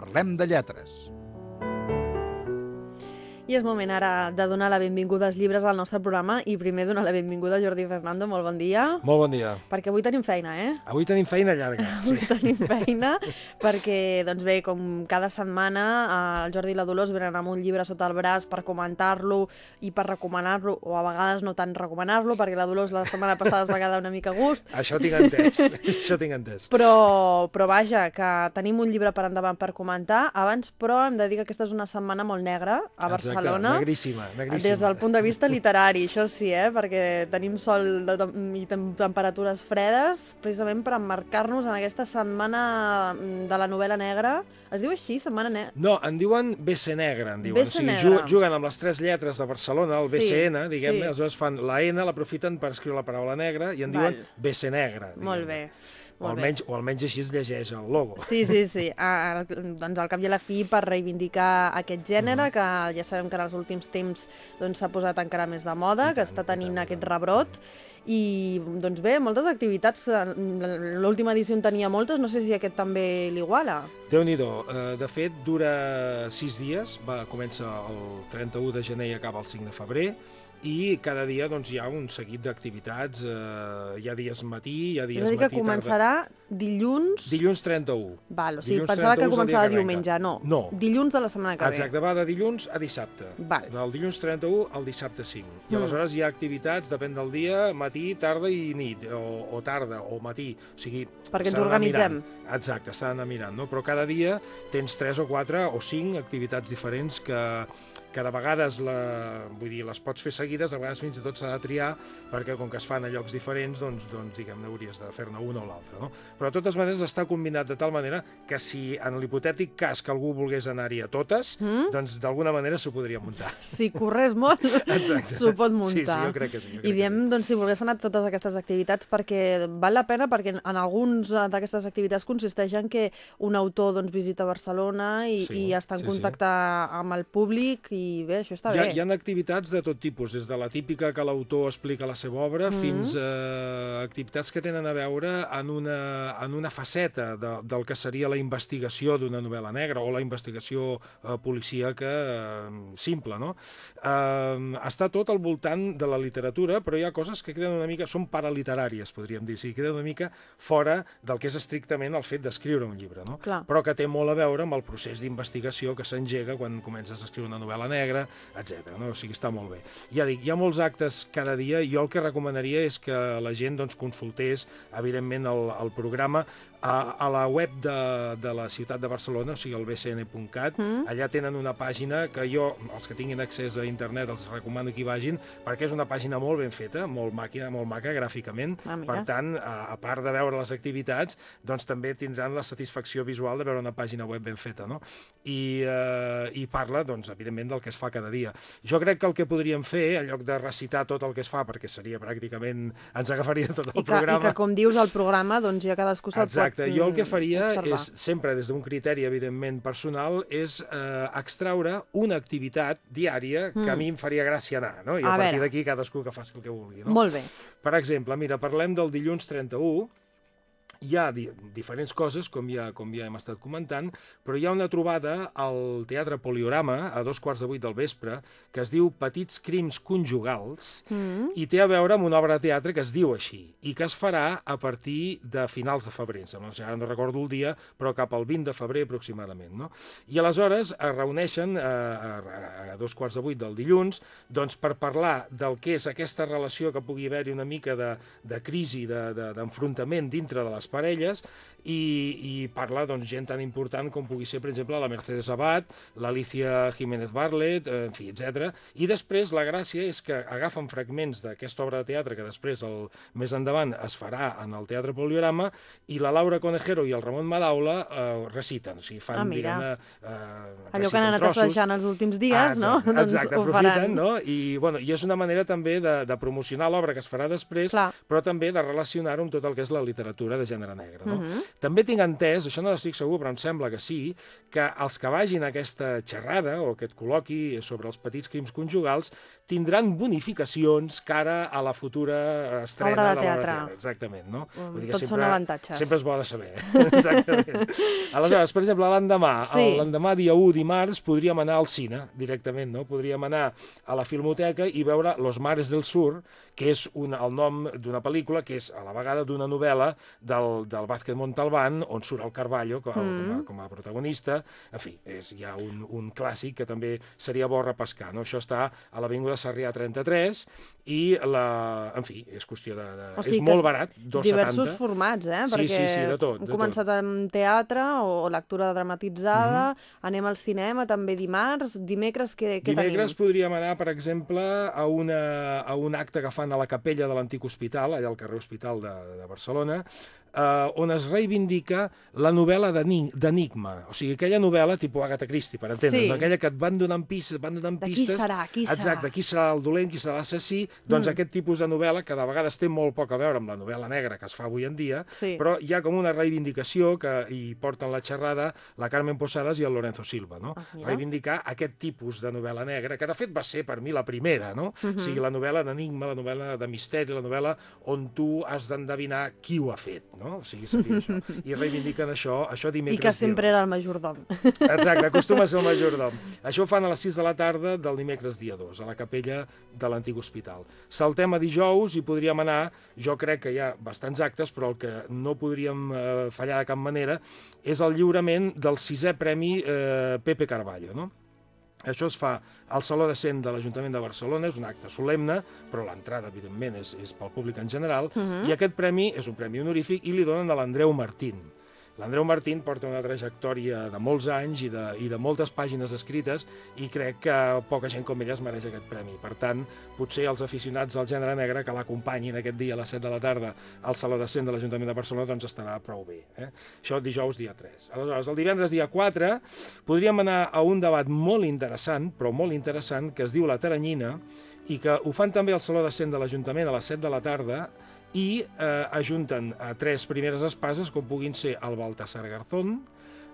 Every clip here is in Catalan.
Parlem de Lletres. I és moment ara de donar la benvinguda als llibres al nostre programa i primer donar la benvinguda a Jordi Fernando, molt bon dia. Molt bon dia. Perquè avui tenim feina, eh? Avui tenim feina llarga. Sí. Avui tenim feina perquè, doncs bé, com cada setmana, el Jordi i la Dolors venen amb un llibre sota el braç per comentar-lo i per recomanar-lo, o a vegades no tant recomanar-lo, perquè la Dolors la setmana passada es va quedar una mica a gust. Això tinc entès, això tinc entès. Però, però vaja, que tenim un llibre per endavant per comentar. Abans, però, hem de dir que aquesta és una setmana molt negra a Barcelona. Exacte, negríssima, negríssima. Des del punt de vista literari, això sí, eh? perquè tenim sol de, i tem temperatures fredes, precisament per emmarcar-nos en aquesta setmana mm, de la novel·la negra. Es diu així, setmana negra? No, en diuen BC Negra, en diuen. BC o sigui, Negra. juguen amb les tres lletres de Barcelona, el Sí, BCN, diguem-ne, sí. aleshores fan la N, l'aprofiten per escriure la paraula negra i en Val. diuen BC Negra. Molt bé. O almenys, o almenys així es llegeix el logo. Sí, sí, sí. Ah, doncs al cap i a la fi per reivindicar aquest gènere, que ja sabem que en els últims temps doncs, s'ha posat encara més de moda, que està tenint aquest rebrot. I, doncs bé, moltes activitats. L'última edició en tenia moltes, no sé si aquest també l'iguala. Déu-n'hi-do. Eh, de fet, dura sis dies, va comença el 31 de gener i acaba el 5 de febrer, i cada dia doncs, hi ha un seguit d'activitats, eh, hi ha dies matí, hi ha dies És a dir, que matí, tarda. començarà dilluns... Dilluns 31. Val, o sigui, Dilluns pensava 31 que començava que diumenge, no. No. Dilluns de la setmana que Exacte, va de dilluns a dissabte. Val. Del dilluns 31 al dissabte 5. I Mm. aleshores hi ha activitats, depèn del dia, matí, tarda i nit, o, o tarda, o matí. O sigui, Perquè ens organitzem. mirant. Exacte, s'ha d'anar mirant, no? Però cada dia tens 3 o 4 o 5 activitats diferents que, que de vegades la, vull dir, les pots fer seguides, a vegades fins i tot s'ha de triar, perquè com que es fan a llocs diferents, doncs, doncs diguem-ne, hauries de fer-ne una o l'altra, no? Però de totes maneres està combinat de tal manera que si en l'hipotètic cas que algú volgués anar-hi a totes, Mm? doncs d'alguna manera s'ho podria muntar. Si corres molt, s'ho pot Sí, sí, muntar. jo crec que sí. Jo I crec diem, sí. doncs, si volgués anar a totes aquestes activitats, perquè val la pena, perquè en alguns eh, d'aquestes activitats consisteix en que un autor doncs, visita Barcelona i, Sí, i està en sí, contacte amb el públic i bé, això està Hi ha, bé. hi ha activitats de tot tipus, des de la típica que l'autor explica la seva obra Mhm. fins a activitats que tenen a veure en una, en una faceta de, del que seria la investigació d'una novel·la negra o la investigació eh, policíaca eh, simple, no? Eh, està tot al voltant de la literatura, però hi ha coses que queden una mica... són paraliteràries, podríem dir, o sigui, queden una mica fora del que és estrictament el fet d'escriure un llibre, no? Clar. però que té molt a veure amb el procés d'investigació que s'engega quan comences a escriure una novel·la negra, etc. No? O sigui, està molt bé. Ja dic, hi ha molts actes cada dia, jo el que recomanaria és que la gent doncs, consultés, evidentment, el, el programa a, a la web de, de la ciutat de Barcelona, o sigui, el bcn.cat, Mm. allà tenen una pàgina que jo, els que tinguin accés a internet, els recomano que hi vagin, perquè és una pàgina molt ben feta, molt màquina, molt maca gràficament, Ah, mira. per tant, a, a part de veure les activitats, doncs també tindran la satisfacció visual de veure una pàgina web ben feta, no? I, eh, i parla, doncs, evidentment, del que es fa cada dia. Jo crec que el que podríem fer, en lloc de recitar tot el que es fa, perquè seria pràcticament... ens agafaria tot el I que, I programa... que, com dius, el programa, doncs ja cadascú se'l pot Exacte, jo el que mm, faria observar. és, sempre des d'un criteri evidentment personal, és eh, extraure una activitat diària que Mm. a mi em faria gràcia anar, no? I A a, partir d'aquí cadascú que faci el que vulgui, no? Molt bé. Per exemple, mira, parlem del dilluns 31, hi ha di diferents coses, com ja, com ja hem estat comentant, però hi ha una trobada al Teatre Poliorama, a dos quarts de vuit del vespre, que es diu Petits crims conjugals, Mm. i té a veure amb una obra de teatre que es diu així, i que es farà a partir de finals de febrer, no sé, ara no recordo el dia, però cap al 20 de febrer aproximadament, no? I aleshores es reuneixen a, a, a dos quarts de vuit del dilluns, doncs per parlar del que és aquesta relació que pugui haver-hi una mica de, de crisi, de- de- d'enfrontament de, dintre de les parelles, i, i parla doncs, gent tan important com pugui ser, per exemple, la Mercedes Abad, l'Alicia Jiménez Barlet, eh, en fi, etc. I després la gràcia és que agafen fragments d'aquesta obra de teatre que després, el, més endavant, es farà en el Teatre Poliorama i la Laura Conejero i el Ramon Madaula eh, reciten, o sigui, fan, Ah, mira. diguem-ne... Eh, Allò que han anat assajant els últims dies, Ah, no? exacte, doncs exacte, ho faran. no? I, bueno, I és una manera també de, de promocionar l'obra que es farà després, Clar. però també de relacionar-ho amb tot el que és la literatura de gènere gènere negre. No? Uh -huh. També tinc entès, això no estic segur, però em sembla que sí, que els que vagin a aquesta xerrada o aquest col·loqui sobre els petits crims conjugals tindran bonificacions cara a la futura estrena Obra de de l'obra teatre. teatre. Exactament, no? Mm, Vull dir tots són avantatges. Sempre és bo de saber. Exactament. Aleshores, per exemple, l'endemà, Sí. sí. l'endemà dia 1 dimarts, podríem anar al cine directament, no? Podríem anar a la Filmoteca i veure Los Mares del Sur, que és un, el nom d'una pel·lícula que és a la vegada d'una novel·la del, del Vázquez Montalbán, on surt el Carballo com, mm. com, a, com a protagonista. En fi, és ja un, un clàssic que també seria bo repescar. No? Això està a l'Avinguda Sarrià 33 i, la, en fi, és qüestió de... de O sigui és molt barat, 2,70. Diversos formats, eh? Sí, Perquè sí, sí, de tot, hem de començat amb teatre o lectura dramatitzada, anem al cinema també dimarts, dimecres què, què Dimecres tenim? podríem anar, per exemple, a, una, a un acte que fan a la capella de l'antic hospital, allà al carrer Hospital de, de Barcelona, eh, on es reivindica la novel·la d'eni- d'enigma. O sigui, aquella novel·la tipus Agatha Christie, per entendre's, Sí. aquella que et van donant pistes, van donant De qui pistes... serà, qui serà? Exacte, qui serà el dolent, qui serà l'assassí, doncs mm. aquest tipus de novel·la que de vegades té molt poc a veure amb la novel·la negra que es fa avui en dia, Sí. però hi ha com una reivindicació que hi porten la xerrada la Carmen Posadas i el Lorenzo Silva, no? Ah, mira. reivindicar aquest tipus de novel·la negra, que de fet va ser per mi la primera, no? Mhm. O sigui, la novel·la d'enigma, la novel·la de misteri, la novel·la on tu has d'endevinar qui ho ha fet, no? O sigui, seria això. I reivindiquen això, això I dimecres que sempre dia era el majordom. Exacte, acostuma a ser el majordom. Això ho fan a les 6 de la tarda del dimecres dia 2, a la capella de l'antic hospital. Saltem a dijous i podríem anar, jo crec que hi ha bastants actes, però el que no podríem eh, fallar de cap manera és el lliurament del sisè premi eh, Pepe Carballo, no? Això es fa al Saló de Cent de l'Ajuntament de Barcelona, és un acte solemne, però l'entrada, evidentment, és, és pel públic en general, i aquest premi és un premi honorífic i li donen a l'Andreu Martín. L'Andreu Martín porta una trajectòria de molts anys i de, i de moltes pàgines escrites i crec que poca gent com ella es mereix aquest premi. Per tant, potser els aficionats al gènere negre que l'acompanyin aquest dia a les 7 de la tarda al Saló de Cent de l'Ajuntament de Barcelona doncs estarà prou bé. Eh? Això dijous dia 3. Aleshores, el divendres dia 4 podríem anar a un debat molt interessant, però molt interessant, que es diu La Taranyina, i que ho fan també al Saló de Cent de l'Ajuntament a les 7 de la tarda, i eh, ajunten a tres primeres espases, com puguin ser el Baltasar Garzón,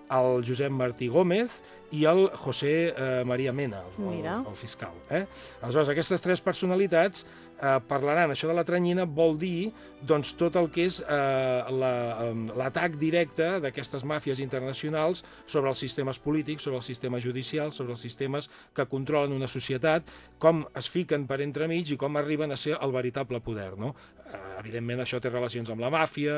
el Josep Martí Gómez i el José eh, María Mena, el, Mira. el, el fiscal. Eh? Aleshores, aquestes tres personalitats eh, parlaran, això de la tranyina vol dir doncs, tot el que és eh, la- l'atac directe d'aquestes màfies internacionals sobre els sistemes polítics, sobre el sistema judicial, sobre els sistemes que controlen una societat, com es fiquen per entremig i com arriben a ser el veritable poder. No? Eh, evidentment, això té relacions amb la màfia,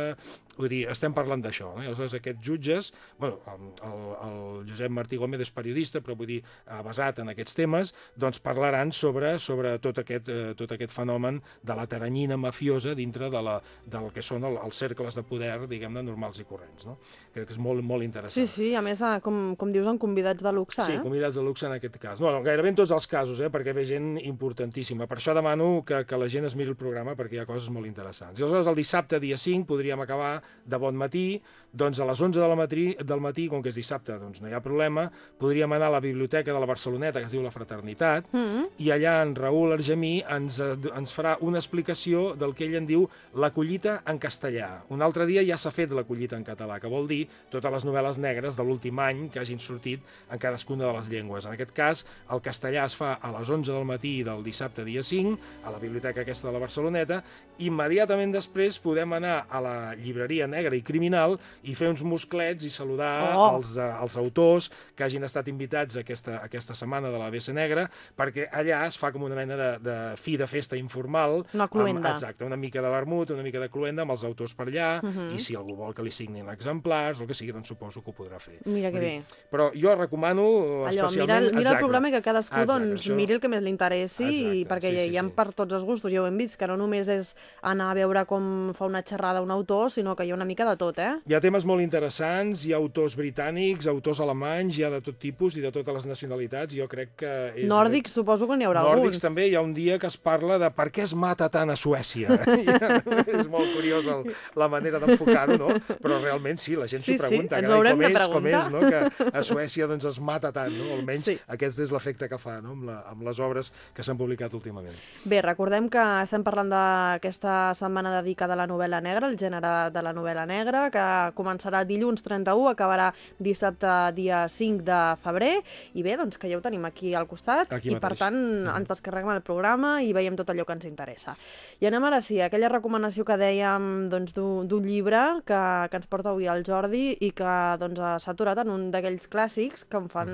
vull dir, estem parlant d'això. Eh? Aleshores, aquests jutges, bueno, el, el, el Josep Martí Gómez és periodista, però vull dir, eh, basat en aquests temes, doncs parlaran sobre, sobre tot, aquest, eh, tot aquest fenomen de la taranyina mafiosa dintre de la, del que són el, els cercles de poder, diguem-ne, normals i corrents. No? Crec que és molt, molt interessant. Sí, sí, a més, com, com dius, en convidats de luxe, Sí, eh? convidats de luxe en aquest cas. No, gairebé en tots els casos, eh, perquè ve gent importantíssima. Per això demano que, que la gent es miri el programa, perquè hi ha coses molt interessants. I aleshores, el dissabte, dia 5, podríem acabar de bon matí, doncs a les 11 de la matí, del matí, com que és dissabte, doncs no hi ha problema, podríem anar a la biblioteca de la Barceloneta, que es diu La Fraternitat, Mm. i allà en Raül Argemí ens, eh, ens farà una explicació del que ell en diu la collita en castellà. Un altre dia ja s'ha fet la collita en català, que vol dir totes les novel·les negres de l'últim any que hagin sortit en cadascuna de les llengües. En aquest cas, el castellà es fa a les 11 del matí del dissabte dia 5, a la biblioteca aquesta de la Barceloneta, immediatament després podem anar a la llibreria negra i criminal i fer uns musclets i saludar Oh! els, eh, els autors que hagin estat invitats aquesta, aquesta setmana de la BC Negra, perquè allà es fa com una mena de, de fi de festa informal. Una cluenda. Amb, exacte, una mica de vermut, una mica de cluenda amb els autors per allà, Mhm. i si algú vol que li signin exemplars, o el que sigui, doncs suposo que ho podrà fer. Mira que bé. Però jo recomano Allò, especialment... mira, el- mira el programa i que cadascú Exacte, doncs, això- miri el que més li interessi, i Exacte, perquè sí, hi, sí, hi ha sí. per tots els gustos, ja ho hem vist, que no només és anar a veure com fa una xerrada un autor, sinó que hi ha una mica de tot, eh? Hi ha temes molt interessants, hi ha autors britànics, autors alemanys, hi ha de tot tipus i de totes les nacionalitats, jo crec que és... Nòrdics suposo que n'hi haurà Nòrdics alguns. també, hi ha un dia que es parla de per què es mata tant a Suècia. és molt curiós el, la manera d'enfocar-ho, no? Però realment sí, la gent Sí, s'ho sí, pregunta. ens carai, ho haurem com de és, com preguntar. és, no? Que a Suècia doncs, es mata tant, no? Almenys Sí. aquest és l'efecte que fa no? amb, la, amb les obres que s'han publicat últimament. Bé, recordem que estem parlant d'aquesta aquesta setmana dedicada a la novel·la negra, el gènere de la novel·la negra, que començarà dilluns 31, acabarà dissabte dia 5 de febrer, i bé, doncs que ja ho tenim aquí al costat, Aquí i per mateix. tant ens descarreguem el programa i veiem tot allò que ens interessa. I anem ara sí, aquella recomanació que dèiem doncs, d'un d'un llibre que, que ens porta avui el Jordi i que doncs, eh, s'ha aturat en un d'aquells clàssics que em fan,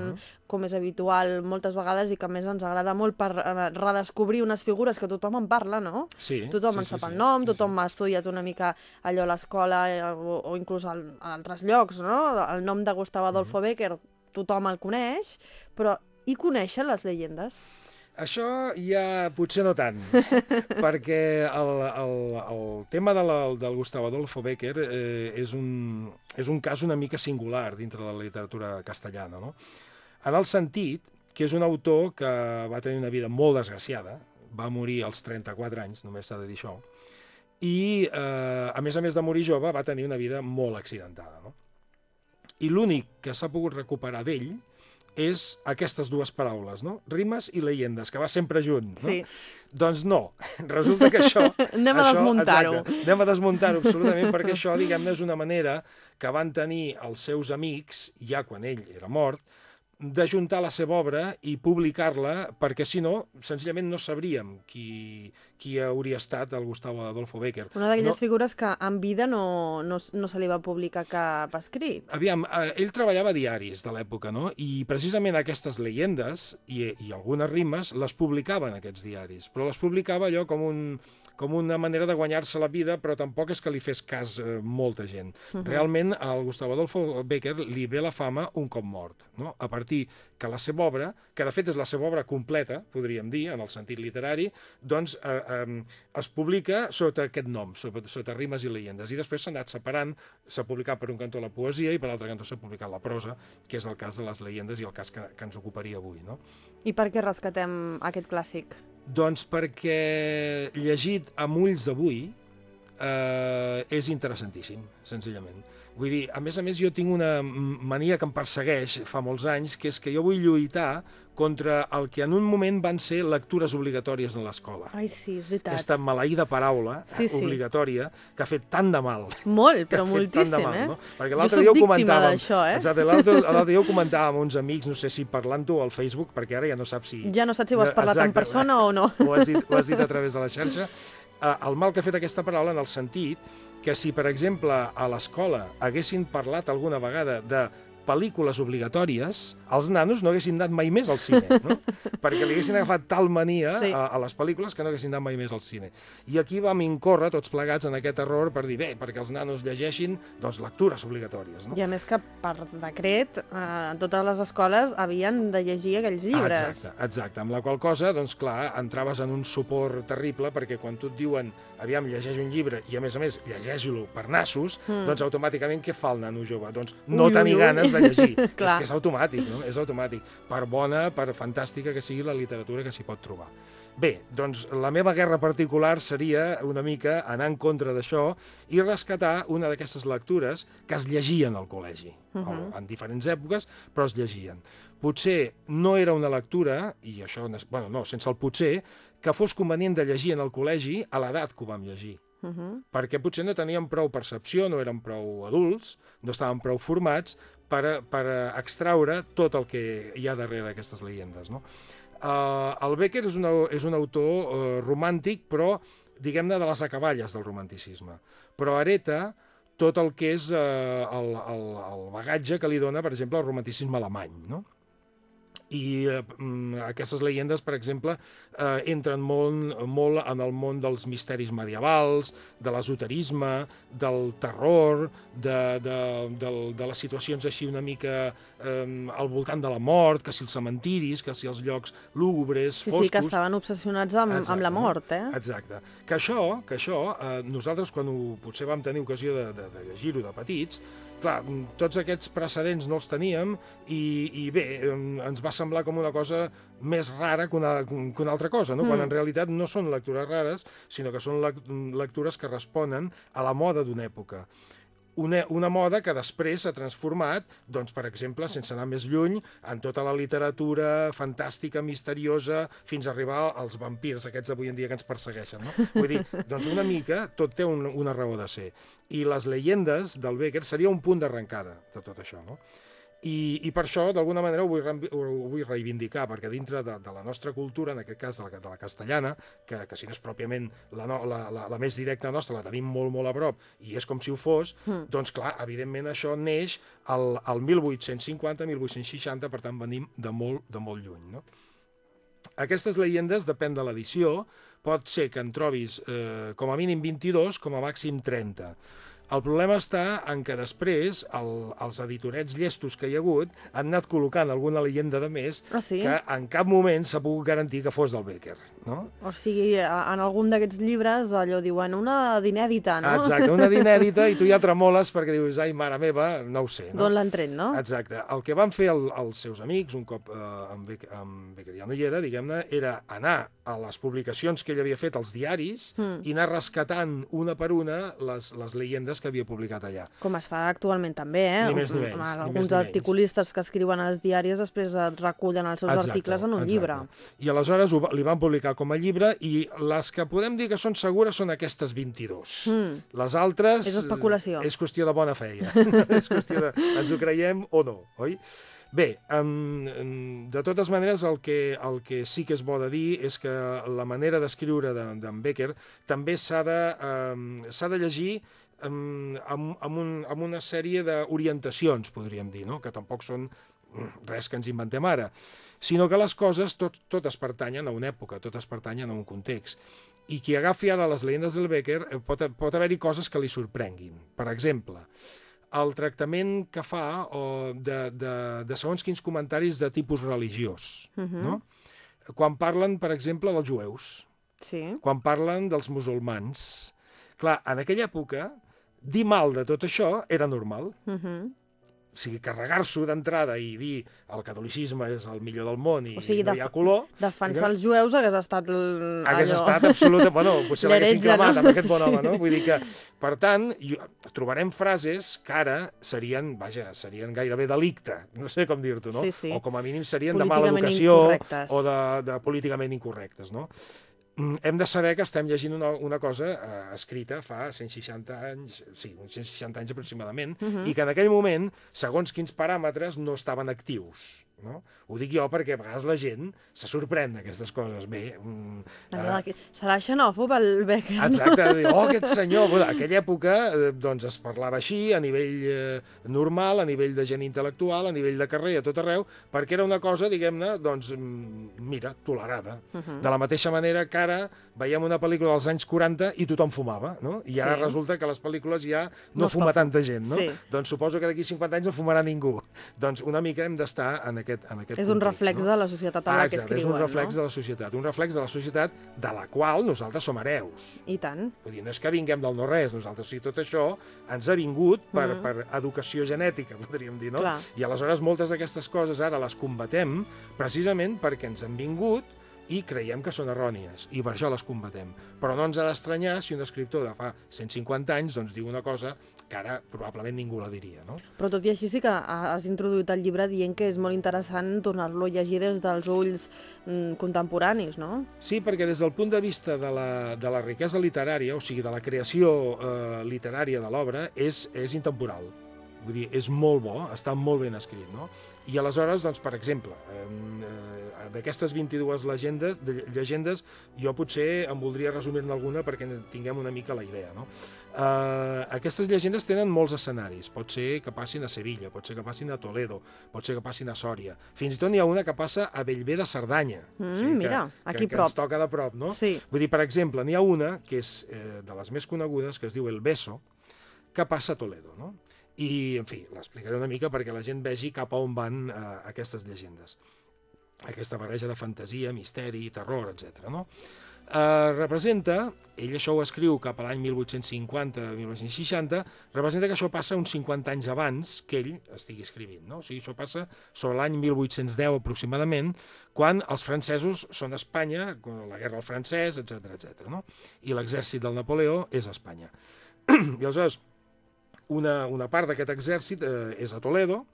com és habitual, moltes vegades i que més ens agrada molt per eh, redescobrir unes figures que tothom en parla, no? Sí, Tothom sí, en sí, sap sí, el nom, sí, tothom ha estudiat una mica allò a l'escola eh, o, o inclús al, a altres llocs, no? El nom de Gustavo Adolfo Becker tothom el coneix, però hi coneixen les llegendes? Això ja potser no tant, perquè el, el, el tema de la, del Gustavo Adolfo Becker eh, és, un, és un cas una mica singular dintre de la literatura castellana, no? En el sentit que és un autor que va tenir una vida molt desgraciada, va morir als 34 anys, només s'ha de dir això, i eh, a més a més de morir jove va tenir una vida molt accidentada. No? I l'únic que s'ha pogut recuperar d'ell és aquestes dues paraules, no? Rimes i leyendes, que va sempre junt. No? Sí. Doncs no, resulta que això... Anem a desmuntar-ho. Anem a desmuntar-ho, absolutament, perquè això, diguem-ne, és una manera que van tenir els seus amics, ja quan ell era mort, d'ajuntar la seva obra i publicar-la, perquè si no, senzillament no sabríem qui, qui hauria estat el Gustavo Adolfo Becker. Una d'aquelles No- figures que en vida no, no, no se li va publicar cap escrit. Aviam, eh, ell treballava diaris de l'època, no? I precisament aquestes llegendes i, i algunes rimes les publicava en aquests diaris, però les publicava allò com, un, com una manera de guanyar-se la vida, però tampoc és que li fes cas eh, molta gent. Uh -huh. Realment, al Gustavo Adolfo Becker li ve la fama un cop mort, no? A partir que la seva obra, que de fet és la seva obra completa, podríem dir, en el sentit literari, doncs eh, eh, es publica sota aquest nom, sota, sota rimes i llegendes, i després s'ha anat separant, s'ha publicat per un cantó la poesia i per l'altre cantó s'ha publicat la prosa, que és el cas de les llegendes i el cas que, que ens ocuparia avui, no? I per què rescatem aquest clàssic? Doncs perquè llegit amb ulls d'avui eh, és interessantíssim, senzillament. Vull dir, a més a més, jo tinc una mania que em persegueix fa molts anys, que és que jo vull lluitar contra el que en un moment van ser lectures obligatòries en l'escola. Ai, sí, és veritat. Aquesta maleïda paraula eh, Sí, sí. obligatòria que ha fet tant de mal. Molt, però moltíssim, mal, eh? no? Perquè Jo l'altre dia ho comentàvem. d'això, eh? Exacte, l'altre dia ho comentàvem amb uns amics, no sé si parlant-ho al Facebook, perquè ara ja no saps si... Ja no saps si ho has parlat en Exacte. persona o no. Ho has dit, ho has dit a través de la xarxa. Eh, el mal que ha fet aquesta paraula en el sentit que si, per exemple, a l'escola haguessin parlat alguna vegada de pel·lícules obligatòries, els nanos no haguessin anat mai més al cine, no? perquè li haguessin agafat tal mania Sí. a, a les pel·lícules que no haguessin anat mai més al cine. I aquí vam incórrer tots plegats en aquest error per dir, bé, perquè els nanos llegeixin, doncs, lectures obligatòries. No? I a més que per decret eh, totes les escoles havien de llegir aquells llibres. Ah, exacte, exacte. Amb la qual cosa, doncs clar, entraves en un suport terrible perquè quan tu et diuen, aviam, llegeix un llibre i a més a més llegeix-lo per nassos, mm. doncs automàticament què fa el nano jove? Doncs no Ui, ui, tenir ui. ganes de llegir. és que és automàtic, no? És automàtic. Per bona, per fantàstica que sigui la literatura que s'hi pot trobar. Bé, doncs la meva guerra particular seria una mica anar en contra d'això i rescatar una d'aquestes lectures que es llegien al col·legi, uh -huh. en diferents èpoques, però es llegien. Potser no era una lectura, i això, bueno, no, sense el potser, que fos convenient de llegir en el col·legi a l'edat que ho vam llegir Uh -huh. perquè potser no teníem prou percepció, no érem prou adults, no estàvem prou formats per, a- per a extraure tot el que hi ha darrere d'aquestes llegendes. No? Uh, el Becker és, una, és un autor uh, romàntic, però diguem-ne de les acaballes del romanticisme. Però hereta tot el que és uh, el, el, el bagatge que li dona, per exemple, el romanticisme alemany. No? I eh, aquestes llegendes, per exemple, eh, entren molt, molt en el món dels misteris medievals, de l'esoterisme, del terror, de, de, de, de les situacions així una mica eh, al voltant de la mort, que si els cementiris, que si els llocs lúgubres, Sí, foscos... sí, que estaven obsessionats amb, amb la mort, eh? Exacte. Que això, que això eh, nosaltres quan ho, potser vam tenir ocasió de, de, de llegir-ho de petits, clar, mm, tots aquests precedents no els teníem i, i bé, ens va semblar com una cosa més rara que una, que una altra cosa, no? Mm. quan en realitat no són lectures rares, sinó que són lec- lectures que responen a la moda d'una època. Una, una moda que després s'ha transformat, doncs, per exemple, sense anar més lluny, en tota la literatura fantàstica, misteriosa, fins a arribar als vampirs, aquests d'avui en dia que ens persegueixen. No? Vull dir, doncs una mica tot té un, una raó de ser. I les llegendes del Becker seria un punt d'arrencada de tot això. No? I, i per això, d'alguna manera, ho vull, ho vull reivindicar, perquè dintre de, de la nostra cultura, en aquest cas de la, de la castellana, que, que si no és pròpiament la, no, la, la, la més directa nostra, la tenim molt, molt a prop, i és com si ho fos, mm. doncs clar, evidentment això neix al, al 1850-1860, per tant venim de molt, de molt lluny. No? Aquestes llegendes, depèn de l'edició, pot ser que en trobis eh, com a mínim 22, com a màxim 30. El problema està en que després el, els editorets llestos que hi ha hagut han anat col·locant alguna llegenda de més ah, sí? que en cap moment s'ha pogut garantir que fos del Becker. No? O sigui, en algun d'aquests llibres allò diuen una d'inèdita, no? Exacte, una d'inèdita i tu ja tremoles perquè dius, ai, mare meva, no ho sé. No? D'on l'han tret, no? Exacte. El que van fer el, els seus amics, un cop eh, amb, Becker, amb Becker ja no hi era, diguem-ne, era anar a les publicacions que ell havia fet als diaris mm. i anar rescatant una per una les, les llegendes que havia publicat allà. Com es fa actualment també, eh? Ni més ni menys. Alguns ni articulistes que escriuen als diaris després recullen els seus exacte, articles en un exacte. llibre. I aleshores ho, li van publicar com a llibre i les que podem dir que són segures són aquestes 22. Mm. Les altres... És especulació. És qüestió de bona fe, ja. és qüestió de... Ens ho creiem o no, oi? Bé, um, de totes maneres, el que, el que sí que és bo de dir és que la manera d'escriure d'en de, Becker també s'ha de, um, de llegir um, amb, amb, un, amb una sèrie d'orientacions, podríem dir, no? que tampoc són res que ens inventem ara, sinó que les coses tot, totes pertanyen a una època, totes pertanyen a un context. I qui agafi ara les llegendes del Becker eh, pot, pot haver-hi coses que li sorprenguin. Per exemple, el tractament que fa o de, de, de segons quins comentaris de tipus religiós. Uh -huh. no? Quan parlen, per exemple, dels jueus, sí. quan parlen dels musulmans. Clar, en aquella època, dir mal de tot això era normal. Uh -huh o sigui, carregar-s'ho d'entrada i dir el catolicisme és el millor del món i o sigui, no hi ha color... Defensar els jueus hagués estat l... Hagués allò... estat absoluta... Bueno, potser l'haguessin clamat no? amb aquest bon home, no? Vull dir que, per tant, trobarem frases que ara serien, vaja, serien gairebé delicte, no sé com dir-t'ho, no? Sí, sí. O com a mínim serien de mala educació o de, de políticament incorrectes, no? Mm, hem de saber que estem llegint una, una cosa eh, escrita fa 160 anys, sí, 160 anys aproximadament, uh -huh. i que en aquell moment, segons quins paràmetres, no estaven actius. No? Ho dic jo perquè a vegades la gent se sorprèn d'aquestes coses. Bé, mm, eh... Serà xenòfob el Becker, Exacte, no? dir, oh, aquest senyor... Bueno, aquella època eh, doncs es parlava així, a nivell eh, normal, a nivell de gent intel·lectual, a nivell de carrer, a tot arreu, perquè era una cosa, diguem-ne, doncs, mm, mira, tolerada. Uh -huh. De la mateixa manera que ara veiem una pel·lícula dels anys 40 i tothom fumava, no? I ara sí. resulta que les pel·lícules ja no, no fuma tanta gent, no? Sí. Doncs suposo que d'aquí 50 anys no fumarà ningú. Doncs una mica hem d'estar en aquest, en aquest És un context, reflex no? de la societat en ah, la que escriuen, és un reflex no? de la societat, un reflex de la societat de la qual nosaltres som hereus. I tant. Vull dir, no és que vinguem del no-res, nosaltres sí, tot això ens ha vingut per, mm. per educació genètica, podríem dir, no? Clar. I aleshores moltes d'aquestes coses ara les combatem precisament perquè ens han vingut i creiem que són errònies, i per això les combatem. Però no ens ha d'estranyar si un escriptor de fa 150 anys doncs, diu una cosa que ara probablement ningú la diria. No? Però tot i així sí que has introduït el llibre dient que és molt interessant tornar-lo a llegir des dels ulls mm, contemporanis, no? Sí, perquè des del punt de vista de la, de la riquesa literària, o sigui, de la creació eh, literària de l'obra, és, és intemporal. Vull dir, és molt bo, està molt ben escrit, no? I aleshores, doncs, per exemple, eh, d'aquestes 22 legendes, de, llegendes, jo potser em voldria resumir-ne alguna perquè tinguem una mica la idea. No? Eh, aquestes llegendes tenen molts escenaris. Pot ser que passin a Sevilla, pot ser que passin a Toledo, pot ser que passin a Sòria. Fins i tot n'hi ha una que passa a Bellver de Cerdanya. Mm, o sigui, mira, que, aquí que, prop. Que ens toca de prop, no? Sí. Vull dir, per exemple, n'hi ha una que és eh, de les més conegudes, que es diu El Beso, que passa a Toledo, no? I, en fi, l'explicaré una mica perquè la gent vegi cap a on van eh, aquestes llegendes. Aquesta barreja de fantasia, misteri, terror, etc. No? Eh, representa, ell això ho escriu cap a l'any 1850-1860, representa que això passa uns 50 anys abans que ell estigui escrivint. No? O sigui, això passa sobre l'any 1810 aproximadament, quan els francesos són a Espanya, la guerra al francès, etc etc. no? i l'exèrcit del Napoleó és a Espanya. I aleshores, una, una part d'aquest exèrcit eh, és a Toledo,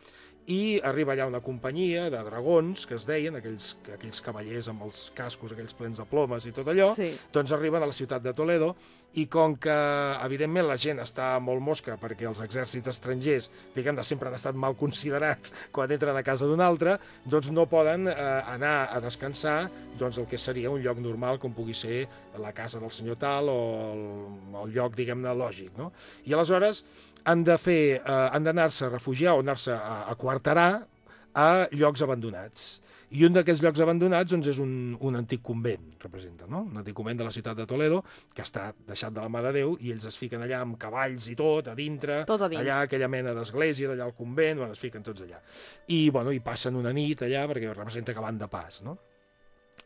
i arriba allà una companyia de dragons, que es deien, aquells, aquells cavallers amb els cascos, aquells plens de plomes i tot allò, Sí. doncs arriben a la ciutat de Toledo i com que, evidentment, la gent està molt mosca perquè els exèrcits estrangers, diguem de sempre han estat mal considerats quan entren a casa d'un altre, doncs no poden eh, anar a descansar doncs el que seria un lloc normal com pugui ser la casa del senyor tal o el, el lloc, diguem-ne, lògic, no? I aleshores han de fer, eh, han d'anar-se a refugiar o anar-se a, a quarterar a llocs abandonats. I un d'aquests llocs abandonats doncs, és un, un antic convent, representa, no? Un antic convent de la ciutat de Toledo, que està deixat de la mà de Déu, i ells es fiquen allà amb cavalls i tot, a dintre, Tot a dins. allà aquella mena d'església, d'allà al convent, bueno, es fiquen tots allà. I, bueno, i passen una nit allà perquè representa que van de pas, no?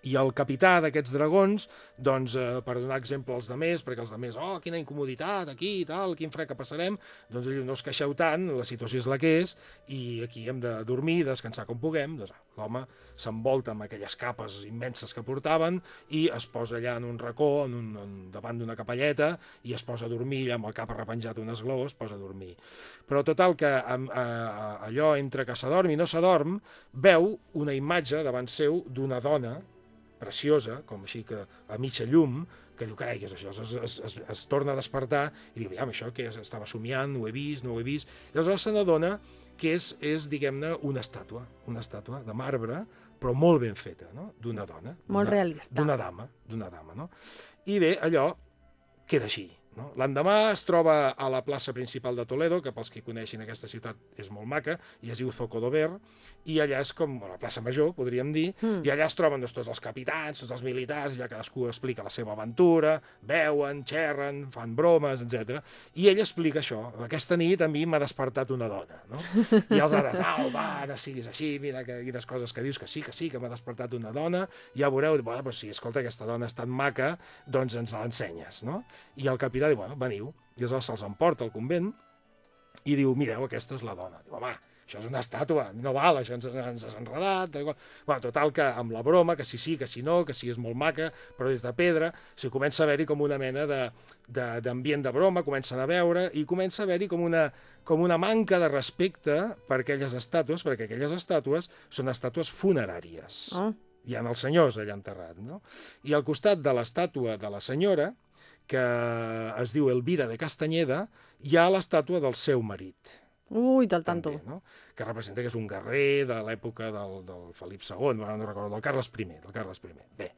I el capità d'aquests dragons, doncs, eh, per donar exemple als demés, perquè els demés, oh, quina incomoditat, aquí i tal, quin fred que passarem, doncs ell diu, no us queixeu tant, la situació és la que és, i aquí hem de dormir, descansar com puguem. Doncs ah, l'home s'envolta amb aquelles capes immenses que portaven i es posa allà en un racó, en un, en, davant d'una capelleta, i es posa a dormir, amb el cap arrepenjat un esglaó, es posa a dormir. Però total que amb, eh, allò entre que s'adorm i no s'adorm, veu una imatge davant seu d'una dona preciosa, com així que a mitja llum, que diu, carai, què és això? Es, es, es, es torna a despertar i diu, ja, això que estava somiant, no ho he vist, no ho he vist. I aleshores se n'adona que és, és diguem-ne, una estàtua, una estàtua de marbre, però molt ben feta, no? d'una dona. Molt realista. D'una dama, d'una dama, no? I bé, allò queda així. No? L'endemà es troba a la plaça principal de Toledo, que pels que coneixin aquesta ciutat és molt maca, i es diu Zocodover, i allà és com la plaça major, podríem dir, mm. i allà es troben doncs, tots els capitans, tots els militars, ja cadascú explica la seva aventura, veuen, xerren, fan bromes, etc. I ell explica això. Aquesta nit a mi m'ha despertat una dona, no? I els altres, au, va, no siguis així, mira que, quines coses que dius, que sí, que sí, que m'ha despertat una dona, ja veureu, bueno, doncs sí, escolta, aquesta dona és tan maca, doncs ens l'ensenyes, no? I el capità diu, bueno, veniu. I aleshores se'ls emporta al convent i diu, mireu, aquesta és la dona. Diu, home, això és una estàtua, no val, això ens, ens has enredat. Bueno, total, que amb la broma, que sí sí, que sí no, que sí és molt maca, però és de pedra, o sigui, comença a haver-hi com una mena de- de- d'ambient de, de broma, comencen a veure, i comença a haver-hi com una, com una manca de respecte per aquelles estàtues, perquè aquelles estàtues són estàtues funeràries Oh. hi ha els senyors allà enterrats, no? I al costat de l'estàtua de la senyora, que es diu Elvira de Castanyeda, hi ha l'estàtua del seu marit. Ui, del tanto. També, no? que representa que és un guerrer de l'època del, del Felip II, no recordo, del Carles I, del Carles I. Bé,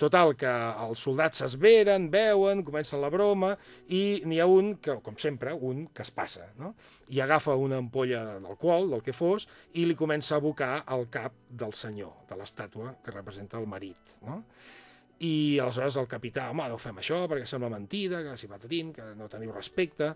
total, que els soldats s'esveren, veuen, comencen la broma, i n'hi ha un, que, com sempre, un que es passa, no? i agafa una ampolla d'alcohol, del que fos, i li comença a abocar al cap del senyor, de l'estàtua que representa el marit. No? I aleshores el capità, home, no fem això perquè sembla mentida, que si patatim, que no teniu respecte.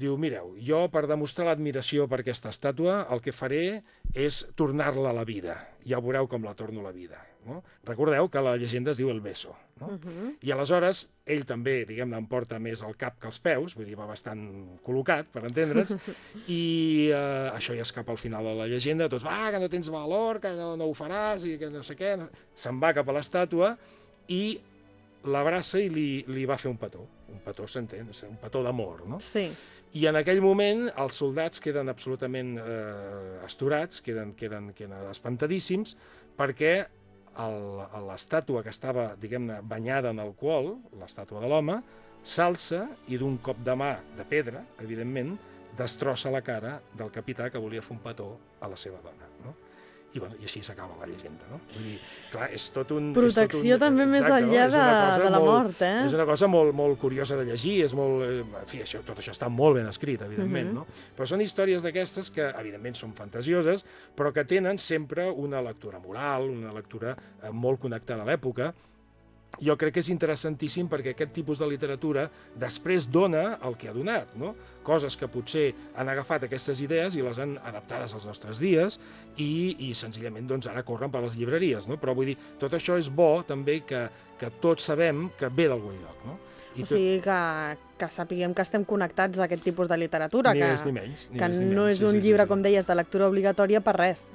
Diu, mireu, jo per demostrar l'admiració per aquesta estàtua el que faré és tornar-la a la vida. Ja veureu com la torno a la vida. No? Recordeu que la llegenda es diu El Beso. No? Uh -huh. I aleshores ell també, diguem-ne, em porta més el cap que els peus, vull dir, va bastant col·locat, per entendre'ns, i eh, això ja és cap al final de la llegenda, tots, va, que no tens valor, que no, no ho faràs, i que no sé què, no... se'n va cap a l'estàtua i l'abraça i li, li va fer un petó. Un petó, s'entén? Un petó d'amor, no? Sí. I en aquell moment els soldats queden absolutament eh, astorats, queden, queden, queden espantadíssims, perquè l'estàtua que estava, diguem-ne, banyada en alcohol, l'estàtua de l'home, s'alça i d'un cop de mà de pedra, evidentment, destrossa la cara del capità que volia fer un petó a la seva dona. No? I, bueno, i així s'acaba la llegenda. No? Vull dir, clar, és tot un... és tot Protecció un, també més exacte, enllà És una de- de la molt- mort, eh? És una cosa molt, molt curiosa de llegir, és molt... eh, En fi, això, tot això està molt ben escrit, evidentment, Mhm. no? Però són històries d'aquestes que, evidentment, són fantasioses, però que tenen sempre una lectura moral, una lectura eh, molt connectada a l'època, jo crec que és interessantíssim perquè aquest tipus de literatura després dona el que ha donat, no? Coses que potser han agafat aquestes idees i les han adaptades als nostres dies i, i senzillament doncs, ara corren per les llibreries, no? Però vull dir, tot això és bo també que, que tots sabem que ve d'algun lloc, no? O sigui que, que sapiguem que estem connectats a aquest tipus de literatura, ni que, més ni menys. Ni que més ni no menys. és un llibre, com deies, de lectura obligatòria per res.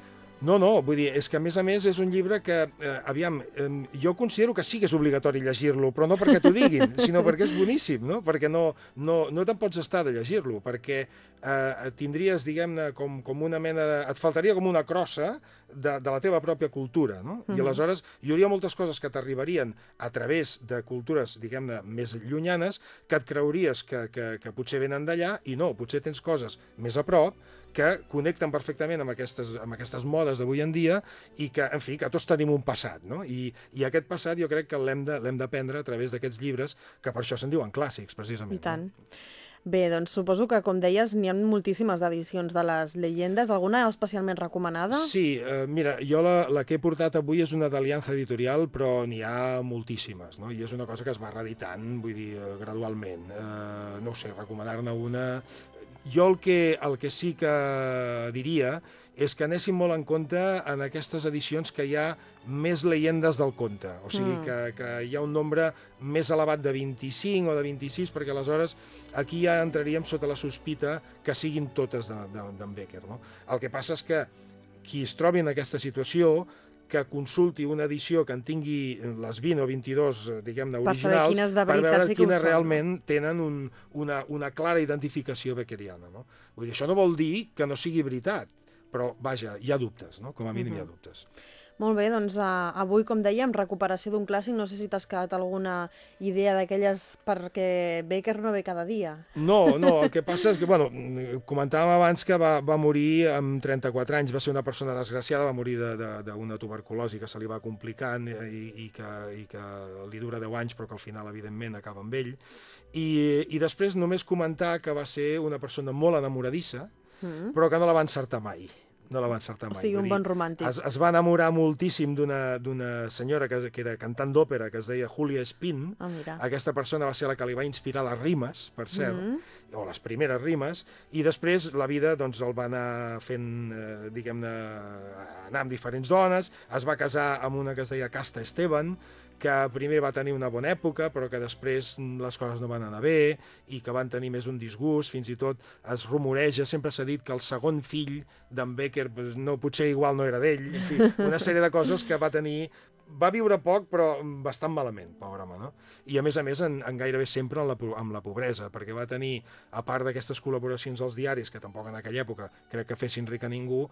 No, no, vull dir, és que a més a més és un llibre que, eh, aviam, eh, jo considero que sí que és obligatori llegir-lo, però no perquè t'ho diguin, sinó perquè és boníssim, no? Perquè no, no, no te'n pots estar de llegir-lo, perquè eh, tindries, diguem-ne, com, com una mena de... et faltaria com una crossa de, de la teva pròpia cultura, no? I aleshores hi hauria moltes coses que t'arribarien a través de cultures, diguem-ne, més llunyanes, que et creuries que, que, que potser venen d'allà, i no, potser tens coses més a prop que connecten perfectament amb aquestes, amb aquestes modes d'avui en dia i que, en fi, que tots tenim un passat, no? I, i aquest passat jo crec que l'hem d'aprendre a través d'aquests llibres, que per això se'n diuen clàssics, precisament. I tant. Bé, doncs suposo que, com deies, n'hi ha moltíssimes edicions de les llegendes. Alguna especialment recomanada? Sí, eh, mira, jo la, la que he portat avui és una d'Aliança Editorial, però n'hi ha moltíssimes, no? I és una cosa que es va reeditant, vull dir, eh, gradualment. Eh, no sé, recomanar-ne una... Jo el que, el que sí que diria és que anéssim molt en compte en aquestes edicions que hi ha més llegendes del conte. O sigui, Mm. que, que hi ha un nombre més elevat de 25 o de 26, perquè aleshores aquí ja entraríem sota la sospita que siguin totes d'en de, de, Becker. No? El que passa és que qui es trobi en aquesta situació que consulti una edició que en tingui les 20 o 22, eh, diguem-ne, originals, quines de per veure sí quines realment tenen un, una, una clara identificació beckeriana. No? Vull dir, això no vol dir que no sigui veritat, però, vaja, hi ha dubtes, no? com a mínim hi ha dubtes. Molt bé, doncs uh, avui, com dèiem, recuperació d'un clàssic. No sé si t'has quedat alguna idea d'aquelles perquè Baker no ve cada dia. No, no, el que passa és que, bueno, comentàvem abans que va, va morir amb 34 anys, va ser una persona desgraciada, va morir d'una tuberculosi que se li va complicant i, i, que, i que li dura 10 anys, però que al final, evidentment, acaba amb ell. I, I després només comentar que va ser una persona molt enamoradissa, Mm. però que no la va encertar mai. No la va encertar O mai. sigui, un bon romàntic. Es, es va enamorar moltíssim d'una d'una senyora que, que era cantant d'òpera, que es deia Julia Spin. Ah, mira. Aquesta persona va ser la que li va inspirar les rimes, per cert, Mhm. o les primeres rimes, i després la vida doncs, el va anar fent, eh, diguem-ne, anar amb diferents dones, es va casar amb una que es deia Casta Esteban, que primer va tenir una bona època, però que després les coses no van anar bé i que van tenir més un disgust, fins i tot es rumoreja, sempre s'ha dit que el segon fill d'en Becker no, potser igual no era d'ell, en fi, una sèrie de coses que va tenir va viure poc, però bastant malament, pobre home, no? I a més a més, en, en gairebé sempre en la, amb la pobresa, perquè va tenir, a part d'aquestes col·laboracions als diaris, que tampoc en aquella època crec que fessin ric a ningú,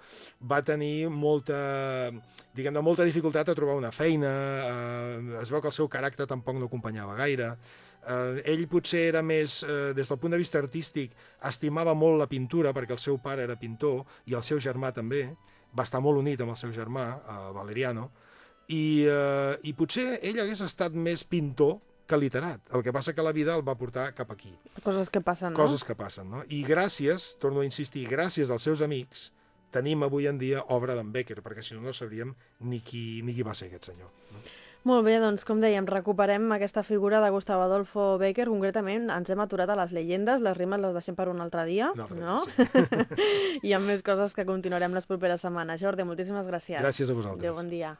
va tenir molta, diguem-ne, molta dificultat a trobar una feina, eh, es veu que el seu caràcter tampoc no acompanyava gaire, eh, ell potser era més, eh, des del punt de vista artístic, estimava molt la pintura, perquè el seu pare era pintor, i el seu germà també, va estar molt unit amb el seu germà, eh, Valeriano, i, eh, i potser ell hagués estat més pintor que literat. El que passa que la vida el va portar cap aquí. Coses que passen, no? Coses que passen, no? I gràcies, torno a insistir, gràcies als seus amics, tenim avui en dia obra d'en Becker, perquè si no no sabríem ni qui, ni qui va ser aquest senyor. No? Molt bé, doncs com dèiem, recuperem aquesta figura de Gustavo Adolfo Becker. Concretament ens hem aturat a les llegendes, les rimes les deixem per un altre dia, dia, no? I amb més coses que continuarem les properes setmanes. Jordi, moltíssimes gràcies. Gràcies a vosaltres. Adéu, bon dia.